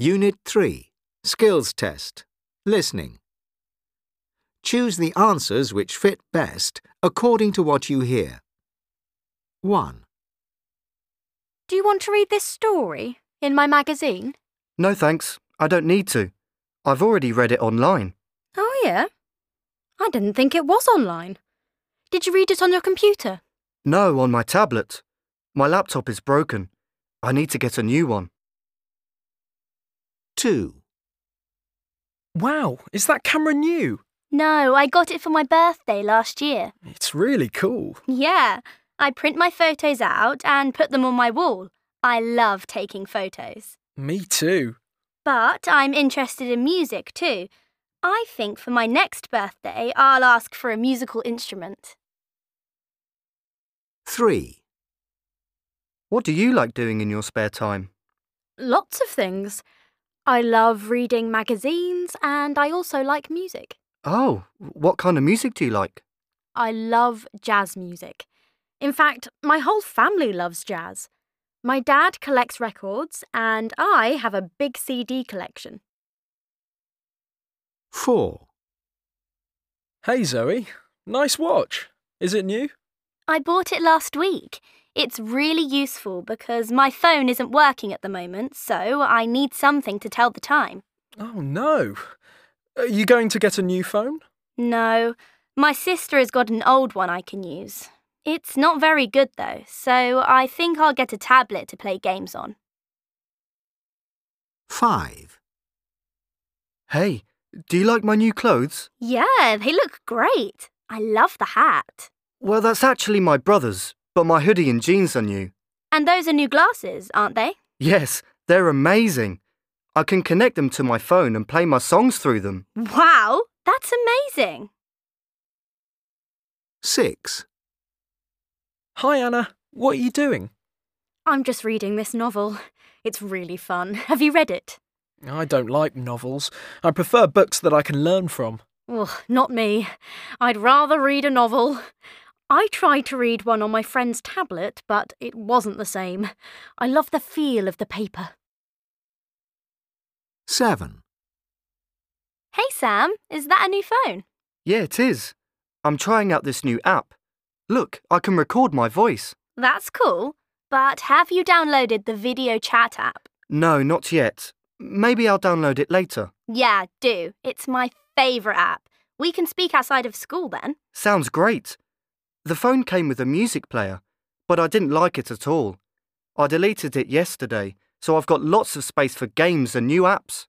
Unit 3 Skills Test Listening. Choose the answers which fit best according to what you hear. 1, Do you want to read this story in my magazine? No thanks, I don't need to. I've already read it online. Oh, yeah? I didn't think it was online. Did you read it on your computer? No, on my tablet. My laptop is broken. I need to get a new one. 2, Wow, is that camera new? No, I got it for my birthday last year. It's really cool. Yeah, I print my photos out and put them on my wall. I love taking photos. Me too. But I'm interested in music too. I think for my next birthday, I'll ask for a musical instrument. 3, What do you like doing in your spare time? Lots of things. I love reading magazines and I also like music. Oh, what kind of music do you like? I love jazz music. In fact, my whole family loves jazz. My dad collects records and I have a big CD collection. 4, Hey Zoe, nice watch. Is it new? I bought it last week. It's really useful because my phone isn't working at the moment, so I need something to tell the time. Oh no. Are you going to get a new phone? No, my sister has got an old one I can use. It's not very good though, so I think I'll get a tablet to play games on. 5, Hey, do you like my new clothes? Yeah, they look great. I love the hat. Well, that's actually my brother's, but my hoodie and jeans are new. And those are new glasses, aren't they? Yes, they're amazing. I can connect them to my phone and play my songs through them. Wow, that's amazing. 6, Hi Anna, what are you doing? I'm just reading this novel. It's really fun. Have you read it? I don't like novels. I prefer books that I can learn from. Ugh, not me. I'd rather read a novel. I tried to read one on my friend's tablet, but it wasn't the same. I love the feel of the paper. 7, Hey Sam, is that a new phone? Yeah, it is. I'm trying out this new app. Look, I can record my voice. That's cool. But have you downloaded the video chat app? No, not yet. Maybe I'll download it later. Yeah, do. It's my favourite app. We can speak outside of school then. Sounds great. The phone came with a music player, but I didn't like it at all. I deleted it yesterday, so I've got lots of space for games and new apps.